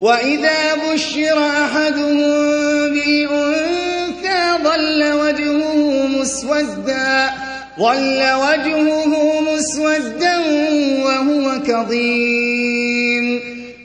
وَإِذَا بُشِّرَ أَحَدُهُم بِالْأُنثَىٰ ظَلَّ وَجْهُهُ مُسْوَدًّا وَهُوَ كَظِيمٌ